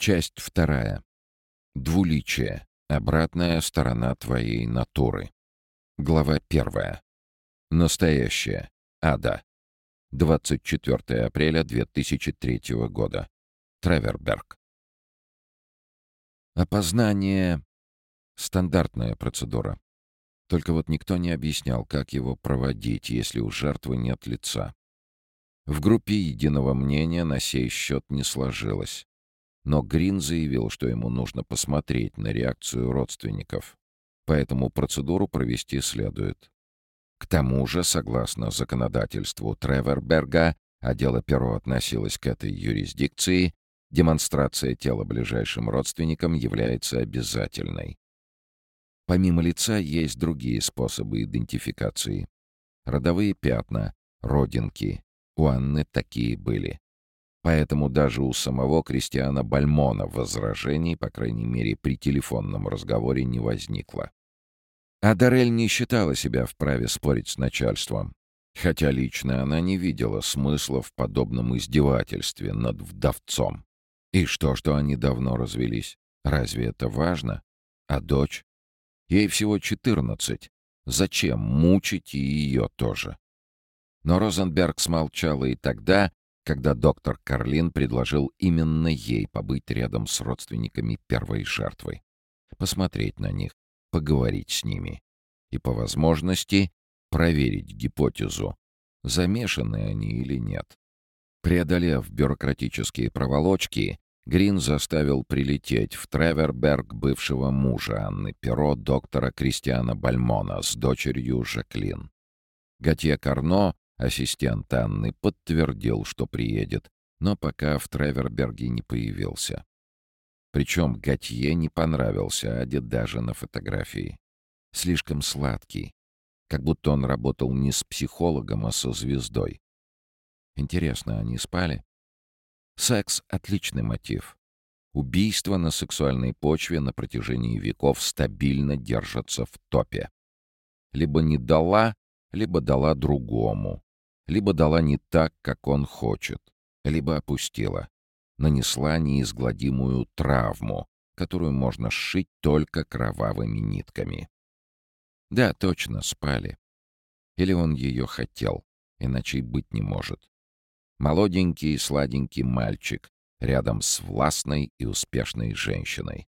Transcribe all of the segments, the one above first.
Часть вторая. Двуличие. Обратная сторона твоей натуры. Глава первая. Настоящее. Ада. 24 апреля 2003 года. Треверберг. Опознание — стандартная процедура. Только вот никто не объяснял, как его проводить, если у жертвы нет лица. В группе единого мнения на сей счет не сложилось. Но Грин заявил, что ему нужно посмотреть на реакцию родственников. Поэтому процедуру провести следует. К тому же, согласно законодательству Треверберга, а дело перо относилось к этой юрисдикции, демонстрация тела ближайшим родственникам является обязательной. Помимо лица есть другие способы идентификации. Родовые пятна, родинки. У Анны такие были. Поэтому даже у самого Кристиана Бальмона возражений, по крайней мере, при телефонном разговоре не возникло. А Дарель не считала себя вправе спорить с начальством, хотя лично она не видела смысла в подобном издевательстве над вдовцом. И что, что они давно развелись? Разве это важно? А дочь? Ей всего четырнадцать. Зачем мучить и ее тоже? Но Розенберг смолчала и тогда, когда доктор Карлин предложил именно ей побыть рядом с родственниками первой жертвы. Посмотреть на них, поговорить с ними. И, по возможности, проверить гипотезу, замешаны они или нет. Преодолев бюрократические проволочки, Грин заставил прилететь в Треверберг бывшего мужа Анны Перо, доктора Кристиана Бальмона, с дочерью Жаклин. Готье Карно, ассистент Анны, подтвердил, что приедет, но пока в Треверберге не появился. Причем Готье не понравился Аде даже на фотографии. Слишком сладкий, как будто он работал не с психологом, а со звездой. Интересно, они спали? Секс — отличный мотив. Убийства на сексуальной почве на протяжении веков стабильно держатся в топе. Либо не дала, либо дала другому. Либо дала не так, как он хочет. Либо опустила. Нанесла неизгладимую травму, которую можно сшить только кровавыми нитками. Да, точно, спали. Или он ее хотел, иначе и быть не может. Молоденький и сладенький мальчик рядом с властной и успешной женщиной.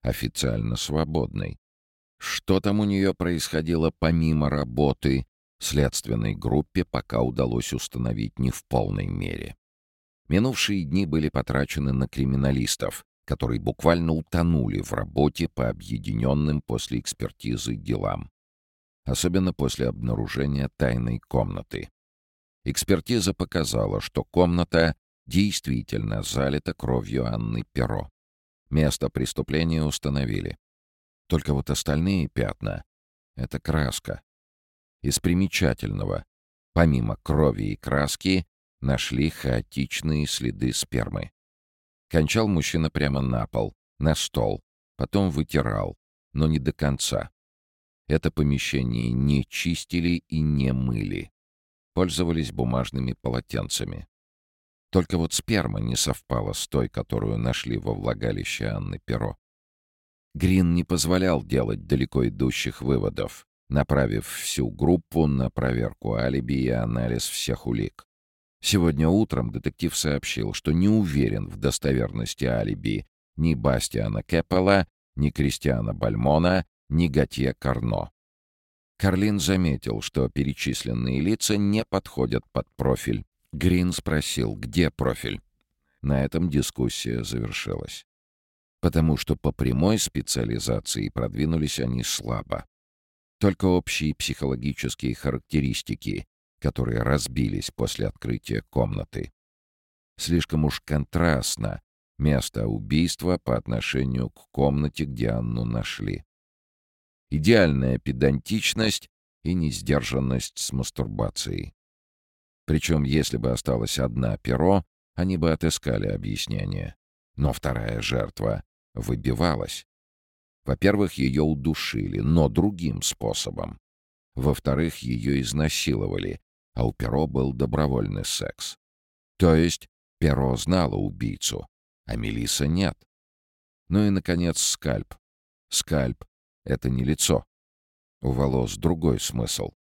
Официально свободной. Что там у нее происходило помимо работы, следственной группе пока удалось установить не в полной мере. Минувшие дни были потрачены на криминалистов, которые буквально утонули в работе по объединенным после экспертизы делам. Особенно после обнаружения тайной комнаты. Экспертиза показала, что комната действительно залита кровью Анны Перо. Место преступления установили. Только вот остальные пятна — это краска. Из примечательного, помимо крови и краски, нашли хаотичные следы спермы. Кончал мужчина прямо на пол, на стол, потом вытирал, но не до конца. Это помещение не чистили и не мыли пользовались бумажными полотенцами. Только вот сперма не совпала с той, которую нашли во влагалище Анны Перо. Грин не позволял делать далеко идущих выводов, направив всю группу на проверку алиби и анализ всех улик. Сегодня утром детектив сообщил, что не уверен в достоверности алиби ни Бастиана Кеппела, ни Кристиана Бальмона, ни Готье Карно. Карлин заметил, что перечисленные лица не подходят под профиль. Грин спросил, где профиль. На этом дискуссия завершилась. Потому что по прямой специализации продвинулись они слабо. Только общие психологические характеристики, которые разбились после открытия комнаты. Слишком уж контрастно место убийства по отношению к комнате, где Анну нашли идеальная педантичность и несдержанность с мастурбацией. Причем, если бы осталось одна перо, они бы отыскали объяснение. Но вторая жертва выбивалась. Во-первых, ее удушили, но другим способом. Во-вторых, ее изнасиловали, а у Перо был добровольный секс. То есть Перо знала убийцу, а Мелиса нет. Ну и, наконец, скальп. Скальп — это не лицо. У волос другой смысл.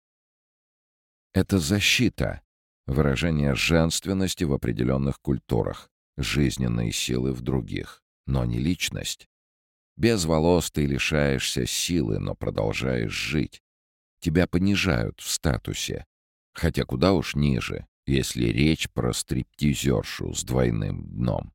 Это защита, выражение женственности в определенных культурах, жизненной силы в других, но не личность. Без волос ты лишаешься силы, но продолжаешь жить. Тебя понижают в статусе, хотя куда уж ниже, если речь про стриптизершу с двойным дном.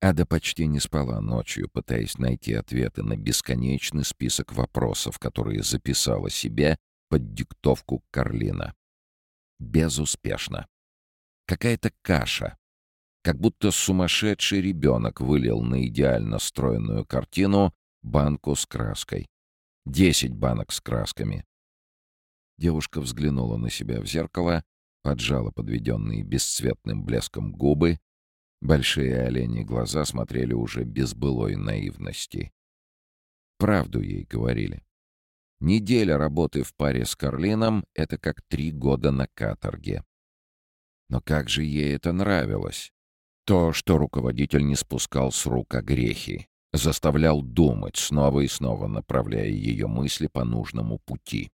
Ада почти не спала ночью, пытаясь найти ответы на бесконечный список вопросов, которые записала себе под диктовку Карлина. Безуспешно. Какая-то каша. Как будто сумасшедший ребенок вылил на идеально стройную картину банку с краской. Десять банок с красками. Девушка взглянула на себя в зеркало, поджала подведенные бесцветным блеском губы, большие оленьи глаза смотрели уже без былой наивности. Правду ей говорили. Неделя работы в паре с Карлином — это как три года на каторге. Но как же ей это нравилось? То, что руководитель не спускал с рук грехи, заставлял думать, снова и снова направляя ее мысли по нужному пути.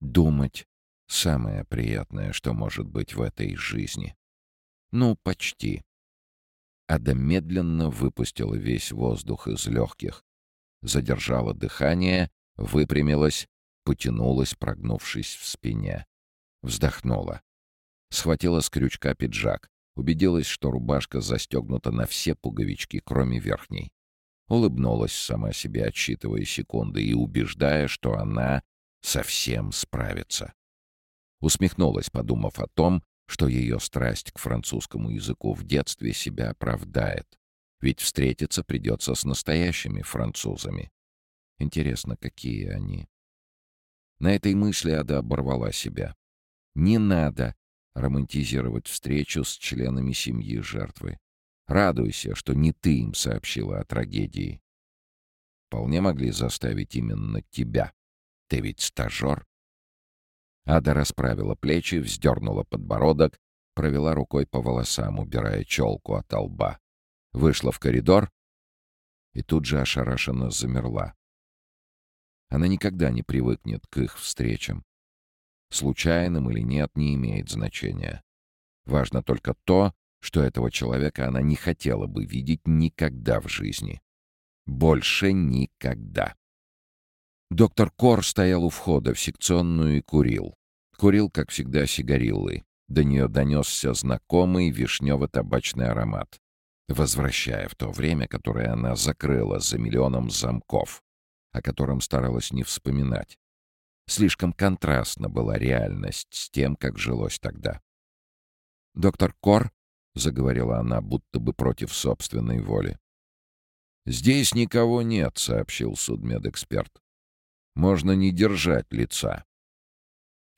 Думать — самое приятное, что может быть в этой жизни. Ну, почти. Ада медленно выпустила весь воздух из легких, задержала дыхание Выпрямилась, потянулась, прогнувшись в спине. Вздохнула. Схватила с крючка пиджак. Убедилась, что рубашка застегнута на все пуговички, кроме верхней. Улыбнулась сама себе, отсчитывая секунды и убеждая, что она совсем справится. Усмехнулась, подумав о том, что ее страсть к французскому языку в детстве себя оправдает. Ведь встретиться придется с настоящими французами. Интересно, какие они. На этой мысли Ада оборвала себя. Не надо романтизировать встречу с членами семьи жертвы. Радуйся, что не ты им сообщила о трагедии. Вполне могли заставить именно тебя. Ты ведь стажер. Ада расправила плечи, вздернула подбородок, провела рукой по волосам, убирая челку от лба. Вышла в коридор и тут же ошарашенно замерла. Она никогда не привыкнет к их встречам. Случайным или нет, не имеет значения. Важно только то, что этого человека она не хотела бы видеть никогда в жизни. Больше никогда. Доктор Кор стоял у входа в секционную и курил. Курил, как всегда, сигариллы. До нее донесся знакомый вишнево-табачный аромат, возвращая в то время, которое она закрыла за миллионом замков, о котором старалась не вспоминать. Слишком контрастна была реальность с тем, как жилось тогда. «Доктор Кор», — заговорила она, будто бы против собственной воли. «Здесь никого нет», — сообщил судмедэксперт. «Можно не держать лица».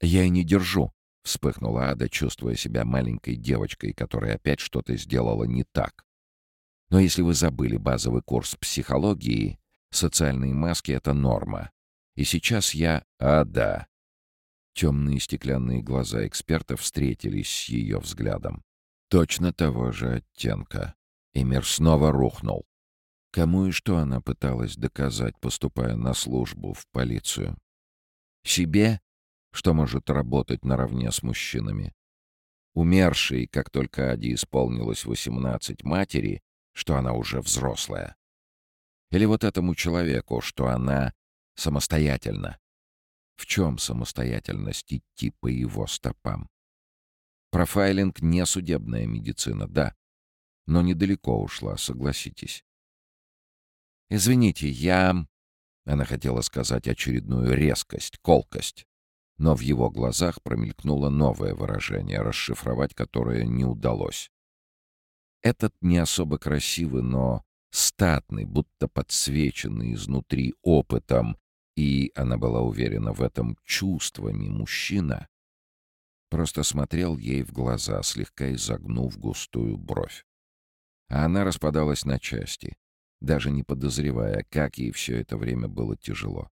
«Я и не держу», — вспыхнула Ада, чувствуя себя маленькой девочкой, которая опять что-то сделала не так. «Но если вы забыли базовый курс психологии, Социальные маски — это норма. И сейчас я... А, да. Темные стеклянные глаза эксперта встретились с ее взглядом. Точно того же оттенка. И мир снова рухнул. Кому и что она пыталась доказать, поступая на службу в полицию? Себе, что может работать наравне с мужчинами? Умершей, как только Ади исполнилось восемнадцать матери, что она уже взрослая. Или вот этому человеку, что она самостоятельна? В чем самостоятельность идти по его стопам? Профайлинг — не судебная медицина, да, но недалеко ушла, согласитесь. «Извините, я...» Она хотела сказать очередную резкость, колкость, но в его глазах промелькнуло новое выражение, расшифровать которое не удалось. Этот не особо красивый, но статный, будто подсвеченный изнутри опытом, и, она была уверена в этом, чувствами мужчина, просто смотрел ей в глаза, слегка изогнув густую бровь. А она распадалась на части, даже не подозревая, как ей все это время было тяжело.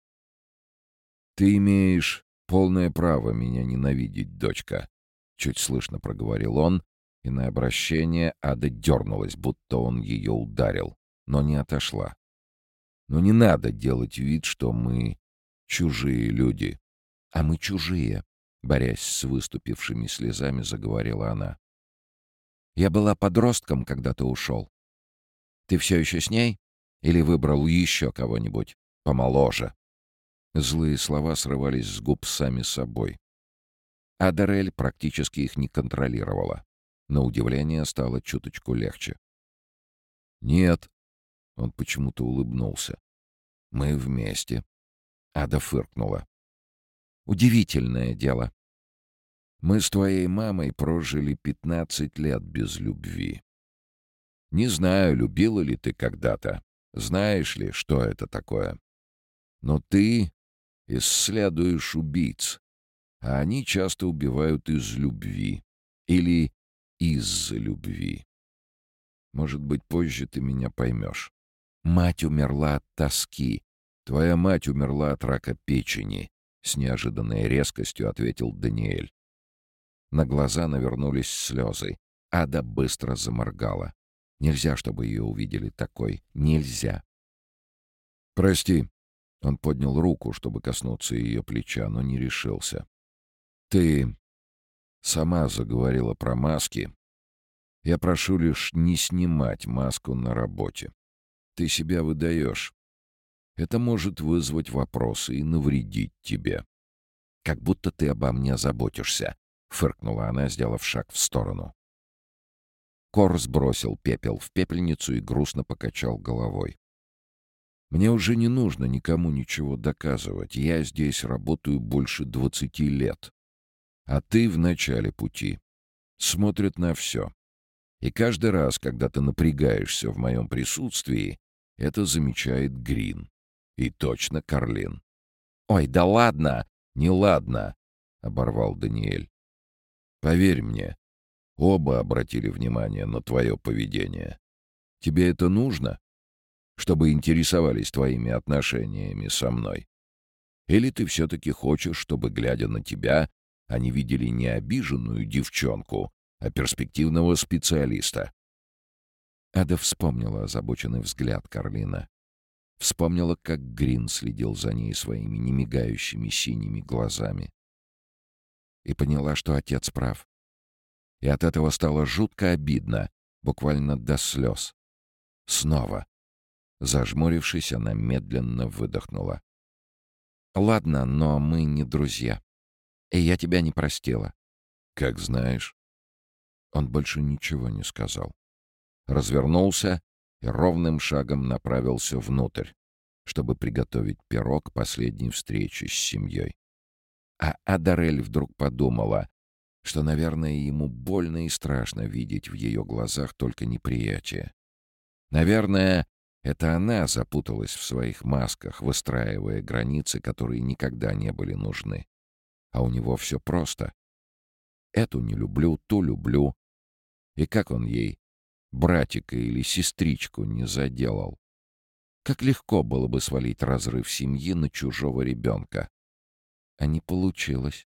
«Ты имеешь полное право меня ненавидеть, дочка», — чуть слышно проговорил он, И на обращение Ада дернулась, будто он ее ударил, но не отошла. Но не надо делать вид, что мы чужие люди. А мы чужие, борясь с выступившими слезами, заговорила она. Я была подростком, когда ты ушел. Ты все еще с ней? Или выбрал еще кого-нибудь помоложе?» Злые слова срывались с губ сами собой. А Дарель практически их не контролировала. На удивление стало чуточку легче. «Нет», — он почему-то улыбнулся. «Мы вместе». Ада фыркнула. «Удивительное дело. Мы с твоей мамой прожили пятнадцать лет без любви. Не знаю, любила ли ты когда-то, знаешь ли, что это такое. Но ты исследуешь убийц, а они часто убивают из любви или из-за любви. Может быть, позже ты меня поймешь. Мать умерла от тоски. Твоя мать умерла от рака печени, — с неожиданной резкостью ответил Даниэль. На глаза навернулись слезы. Ада быстро заморгала. Нельзя, чтобы ее увидели такой. Нельзя. «Прости». Он поднял руку, чтобы коснуться ее плеча, но не решился. «Ты сама заговорила про маски. Я прошу лишь не снимать маску на работе. Ты себя выдаешь. Это может вызвать вопросы и навредить тебе. Как будто ты обо мне заботишься. — фыркнула она, сделав шаг в сторону. Кор сбросил пепел в пепельницу и грустно покачал головой. «Мне уже не нужно никому ничего доказывать. Я здесь работаю больше двадцати лет. А ты в начале пути. Смотрят на все. И каждый раз, когда ты напрягаешься в моем присутствии, это замечает Грин. И точно Карлин. «Ой, да ладно! Не ладно!» — оборвал Даниэль. Поверь мне, оба обратили внимание на твое поведение. Тебе это нужно? Чтобы интересовались твоими отношениями со мной? Или ты все-таки хочешь, чтобы, глядя на тебя, они видели не обиженную девчонку, а перспективного специалиста?» Ада вспомнила озабоченный взгляд Карлина. Вспомнила, как Грин следил за ней своими немигающими синими глазами и поняла, что отец прав. И от этого стало жутко обидно, буквально до слез. Снова. Зажмурившись, она медленно выдохнула. «Ладно, но мы не друзья. И я тебя не простила». «Как знаешь». Он больше ничего не сказал. Развернулся и ровным шагом направился внутрь, чтобы приготовить пирог последней встречи с семьей. А Адарель вдруг подумала, что, наверное, ему больно и страшно видеть в ее глазах только неприятие. Наверное, это она запуталась в своих масках, выстраивая границы, которые никогда не были нужны. А у него все просто. Эту не люблю, ту люблю. И как он ей, братика или сестричку, не заделал? Как легко было бы свалить разрыв семьи на чужого ребенка а не получилось.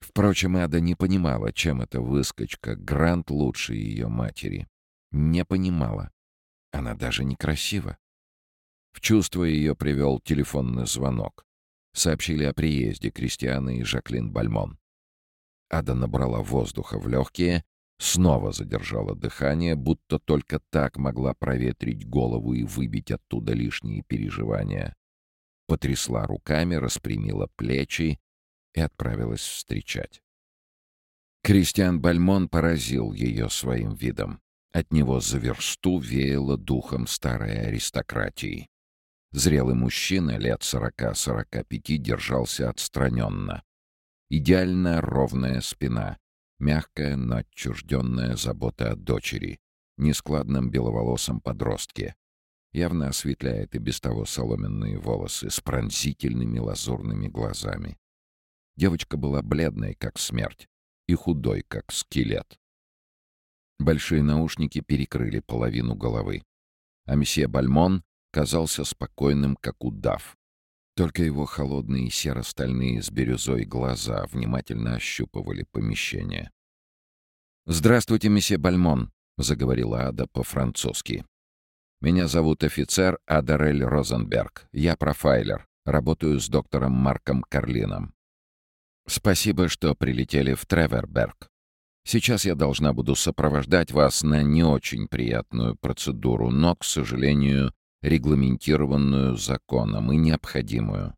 Впрочем, Ада не понимала, чем эта выскочка Грант лучше ее матери. Не понимала. Она даже некрасива. В чувство ее привел телефонный звонок. Сообщили о приезде Кристианы и Жаклин Бальмон. Ада набрала воздуха в легкие, снова задержала дыхание, будто только так могла проветрить голову и выбить оттуда лишние переживания потрясла руками, распрямила плечи и отправилась встречать. Кристиан Бальмон поразил ее своим видом. От него за версту веяло духом старой аристократии. Зрелый мужчина лет сорока-сорока пяти держался отстраненно. Идеально ровная спина, мягкая, но отчужденная забота о дочери, нескладном беловолосом подростке, явно осветляет и без того соломенные волосы с пронзительными лазурными глазами. Девочка была бледной, как смерть, и худой, как скелет. Большие наушники перекрыли половину головы, а месье Бальмон казался спокойным, как удав. Только его холодные серо-стальные с бирюзой глаза внимательно ощупывали помещение. «Здравствуйте, месье Бальмон», — заговорила Ада по-французски. «Меня зовут офицер Адарель Розенберг. Я профайлер. Работаю с доктором Марком Карлином. Спасибо, что прилетели в Треверберг. Сейчас я должна буду сопровождать вас на не очень приятную процедуру, но, к сожалению, регламентированную законом и необходимую.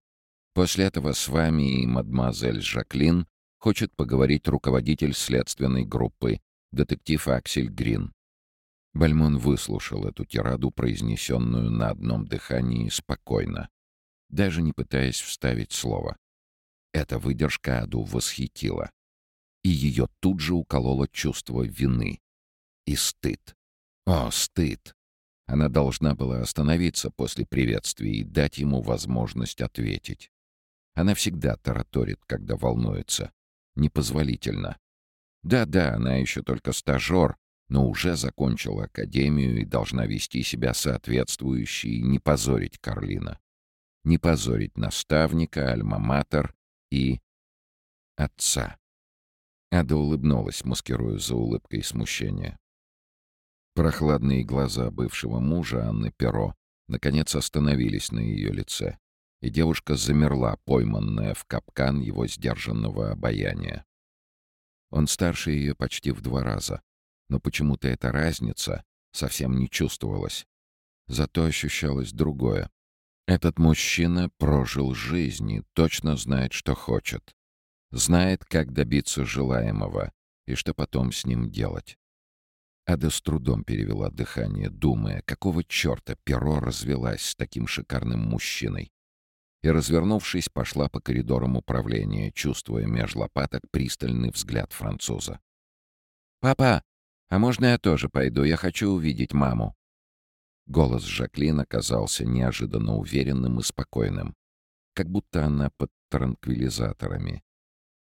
После этого с вами и мадемуазель Жаклин хочет поговорить руководитель следственной группы, детектив Аксель Грин. Бальмон выслушал эту тираду, произнесенную на одном дыхании, спокойно, даже не пытаясь вставить слово. Эта выдержка Аду восхитила. И ее тут же укололо чувство вины. И стыд. О, стыд! Она должна была остановиться после приветствия и дать ему возможность ответить. Она всегда тараторит, когда волнуется. Непозволительно. Да-да, она еще только стажер, но уже закончила академию и должна вести себя соответствующе и не позорить Карлина. Не позорить наставника, альма-матер и... отца. Ада улыбнулась, маскируя за улыбкой смущения. Прохладные глаза бывшего мужа Анны Перо наконец остановились на ее лице, и девушка замерла, пойманная в капкан его сдержанного обаяния. Он старше ее почти в два раза, но почему-то эта разница совсем не чувствовалась. Зато ощущалось другое. Этот мужчина прожил жизнь и точно знает, что хочет. Знает, как добиться желаемого и что потом с ним делать. Ада с трудом перевела дыхание, думая, какого черта перо развелась с таким шикарным мужчиной. И, развернувшись, пошла по коридорам управления, чувствуя меж лопаток пристальный взгляд француза. «Папа, а можно я тоже пойду? Я хочу увидеть маму». Голос Жаклин оказался неожиданно уверенным и спокойным, как будто она под транквилизаторами.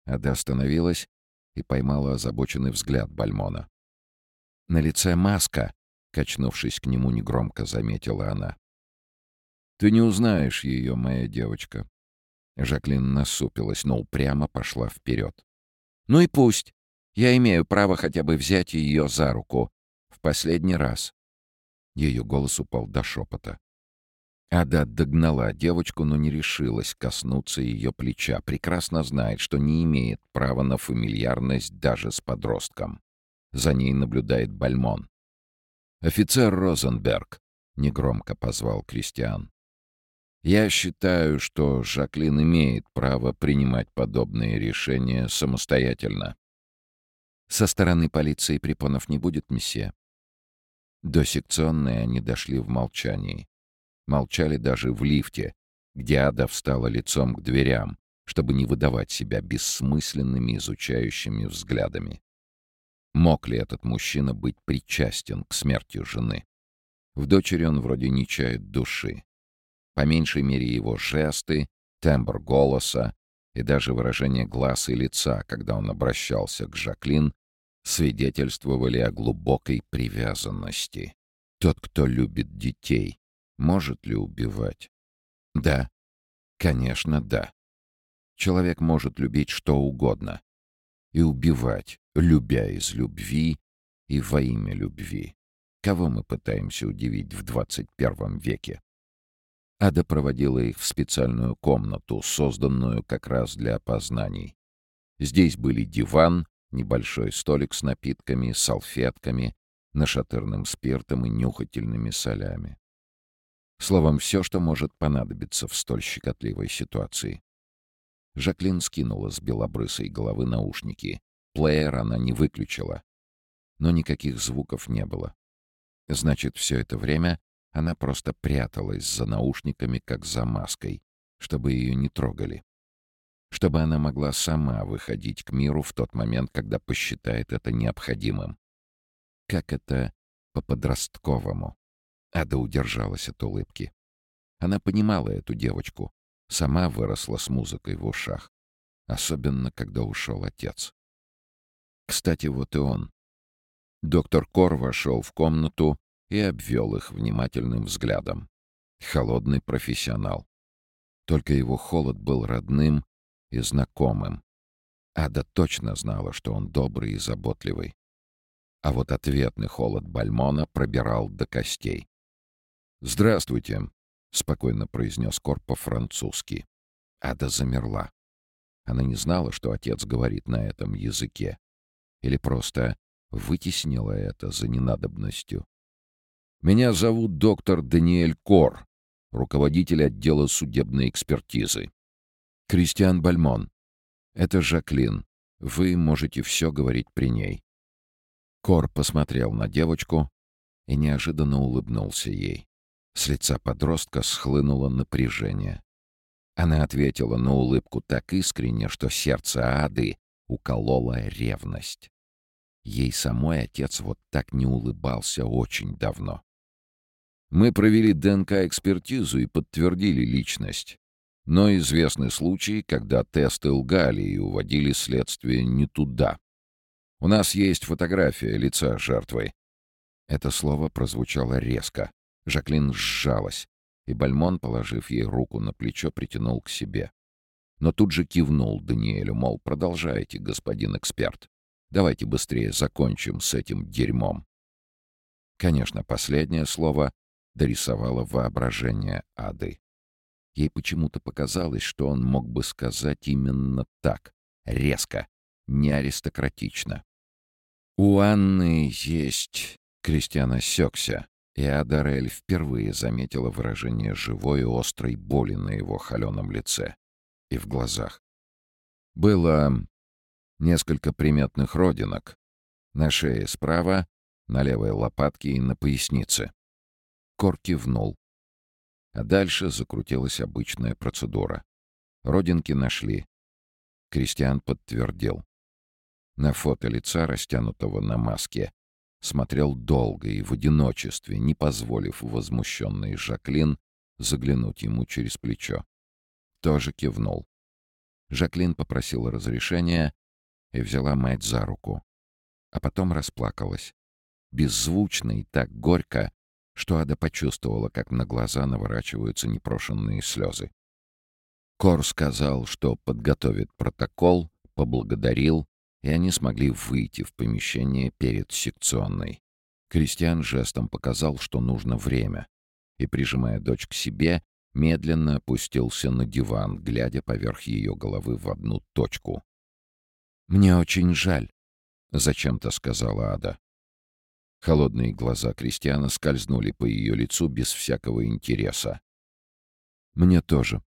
Ада остановилась и поймала озабоченный взгляд Бальмона. На лице маска, качнувшись к нему, негромко заметила она. «Ты не узнаешь ее, моя девочка». Жаклин насупилась, но упрямо пошла вперед. «Ну и пусть. Я имею право хотя бы взять ее за руку. В последний раз». Ее голос упал до шепота. Ада догнала девочку, но не решилась коснуться ее плеча. Прекрасно знает, что не имеет права на фамильярность даже с подростком. За ней наблюдает Бальмон. «Офицер Розенберг», — негромко позвал Кристиан. «Я считаю, что Жаклин имеет право принимать подобные решения самостоятельно». «Со стороны полиции препонов не будет, месье?» До секционной они дошли в молчании. Молчали даже в лифте, где Ада встала лицом к дверям, чтобы не выдавать себя бессмысленными изучающими взглядами. Мог ли этот мужчина быть причастен к смерти жены? В дочери он вроде не чает души. По меньшей мере его жесты, тембр голоса и даже выражение глаз и лица, когда он обращался к Жаклин, свидетельствовали о глубокой привязанности. Тот, кто любит детей, может ли убивать? Да. Конечно, да. Человек может любить что угодно. И убивать, любя из любви и во имя любви. Кого мы пытаемся удивить в 21 веке? Ада проводила их в специальную комнату, созданную как раз для опознаний. Здесь были диван, небольшой столик с напитками, салфетками, нашатырным спиртом и нюхательными солями. Словом, все, что может понадобиться в столь щекотливой ситуации. Жаклин скинула с белобрысой головы наушники. Плеер она не выключила. Но никаких звуков не было. Значит, все это время она просто пряталась за наушниками, как за маской, чтобы ее не трогали. Чтобы она могла сама выходить к миру в тот момент, когда посчитает это необходимым. Как это по-подростковому. Ада удержалась от улыбки. Она понимала эту девочку. Сама выросла с музыкой в ушах. Особенно, когда ушел отец. Кстати, вот и он. Доктор Кор вошел в комнату и обвел их внимательным взглядом. Холодный профессионал. Только его холод был родным и знакомым. Ада точно знала, что он добрый и заботливый. А вот ответный холод Бальмона пробирал до костей. «Здравствуйте», — спокойно произнес Кор по-французски. Ада замерла. Она не знала, что отец говорит на этом языке. Или просто вытеснила это за ненадобностью. «Меня зовут доктор Даниэль Кор, руководитель отдела судебной экспертизы. Кристиан Бальмон. Это Жаклин. Вы можете все говорить при ней». Кор посмотрел на девочку и неожиданно улыбнулся ей. С лица подростка схлынуло напряжение. Она ответила на улыбку так искренне, что сердце Ады уколола ревность. Ей самой отец вот так не улыбался очень давно. Мы провели ДНК-экспертизу и подтвердили личность. Но известны случаи, когда тесты лгали и уводили следствие не туда. У нас есть фотография лица жертвы. Это слово прозвучало резко. Жаклин сжалась и Бальмон, положив ей руку на плечо, притянул к себе. Но тут же кивнул Даниэлю, мол, продолжайте, господин эксперт. Давайте быстрее закончим с этим дерьмом. Конечно, последнее слово дорисовало воображение Ады. Ей почему-то показалось, что он мог бы сказать именно так, резко, не аристократично. «У Анны есть...» — Кристиан осекся, и Адарель впервые заметила выражение живой и острой боли на его холеном лице и в глазах. Было несколько приметных родинок. На шее справа, на левой лопатке и на пояснице. Кор кивнул. А дальше закрутилась обычная процедура. Родинки нашли. Кристиан подтвердил. На фото лица, растянутого на маске, смотрел долго и в одиночестве, не позволив возмущенной Жаклин заглянуть ему через плечо. Тоже кивнул. Жаклин попросила разрешения и взяла мать за руку. А потом расплакалась. Беззвучно и так горько, что Ада почувствовала, как на глаза наворачиваются непрошенные слезы. Кор сказал, что подготовит протокол, поблагодарил и они смогли выйти в помещение перед секционной. Кристиан жестом показал, что нужно время, и, прижимая дочь к себе, медленно опустился на диван, глядя поверх ее головы в одну точку. «Мне очень жаль», — зачем-то сказала Ада. Холодные глаза Кристиана скользнули по ее лицу без всякого интереса. «Мне тоже»,